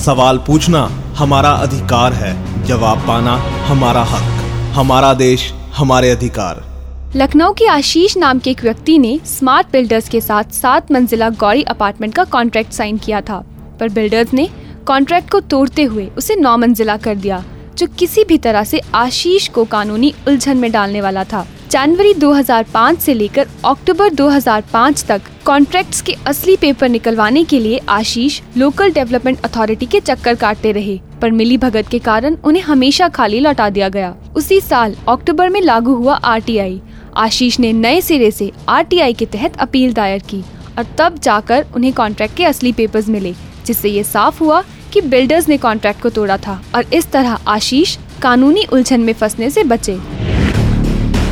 सवाल पूछना हमारा अधिकार है, जवाब पाना हमारा हक, हमारा देश हमारे अधिकार। लखनऊ के आशीष नाम के एक व्यक्ति ने स्मार्ट बिल्डर्स के साथ सात मंजिला गौरी अपार्टमेंट का कॉन्ट्रैक्ट साइन किया था, पर बिल्डर्स ने कॉन्ट्रैक्ट को तोड़ते हुए उसे नौ मंजिला कर दिया, जो किसी भी तरह से आशीष को कानूनी उलझन में डालने वाला था। जनवरी 2005 से लेकर अक्टूबर 2005 तक कॉन्ट्रैक्ट्स के असली पेपर निकलवाने के लिए आशीष लोकल डेवलपमेंट अथॉरिटी के चक्कर काटते रहे, पर मिली भगत के कारण उन्हें हमेशा खाली लौटा दिया गया। उसी साल अक्टूबर में लागू हुआ आरटीआई। आशीष ने नए सिरे से आरटीआई के तहत अपील दायर की और तब जाकर उन्हें कॉन्ट्रैक्ट के असली पेपर्स मिले, जिससे ये साफ़ हुआ कि बिल्डर्स ने कॉन्ट्रैक्ट को तोड़ा था और इस तरह आशीष कानूनी उलझन में फंसने से बचे।